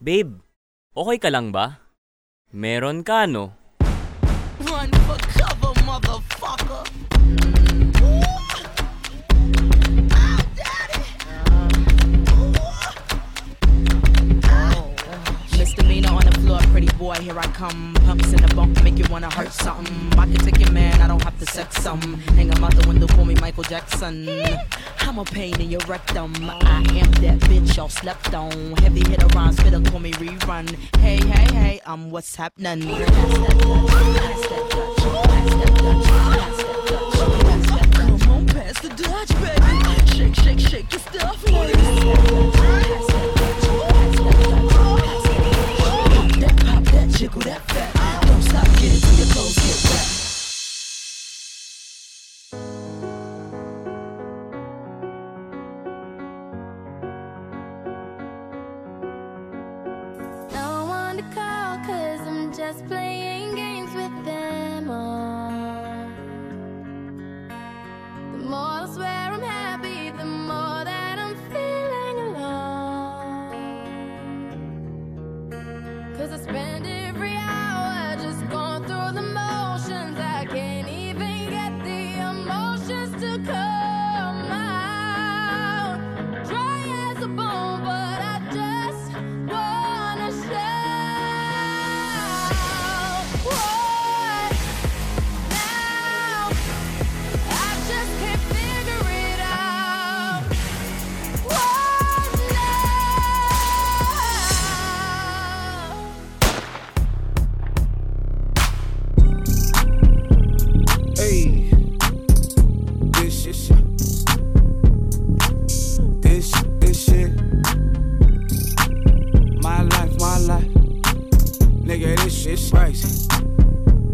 Babe, okay ka lang ba? Meron ka, no? Run for boy, here I come. Pumps in the bump, make you wanna hurt something. I can take your man, I don't have to sex some. Hang him out the window, call me Michael Jackson. I'm a pain in your rectum. I am that bitch y'all slept on. Heavy hitter rhymes, spitter, call me rerun. Hey, hey, hey, I'm what's happening. Come on, pass the Dutch, baby. Shake, shake, shake your stuff, to call, cause I'm just playing games with them all. The more I swear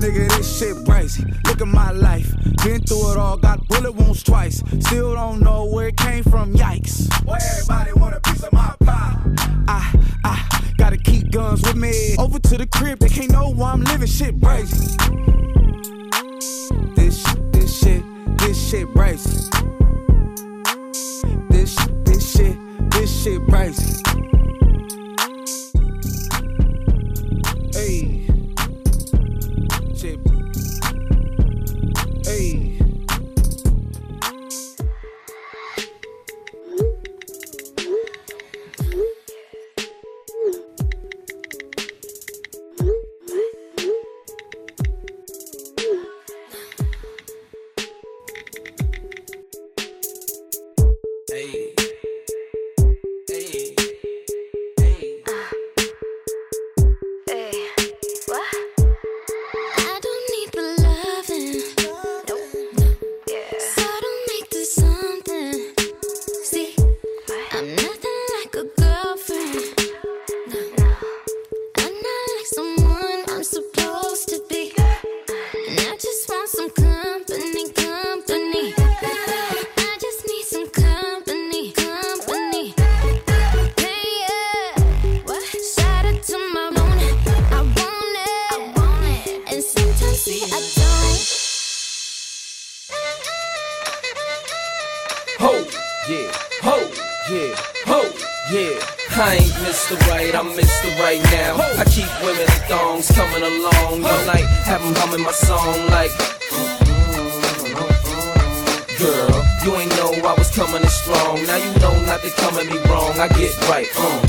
Nigga, this shit crazy. Look at my life. Been through it all, got bullet wounds twice. Still don't know where it came from, yikes. Why everybody want a piece of my pie? I, I gotta keep guns with me. Over to the crib, they can't know why I'm living shit crazy. This, shit, this shit, this shit crazy. This, shit, this shit, this shit crazy. Hey. Ho, yeah, ho, yeah. I ain't Mr. Right, I'm Mr. Right now. I keep women in thongs coming along. All night, have 'em humming my song like. Girl, you ain't know I was coming in strong. Now you know not to come at me wrong. I get right, uh.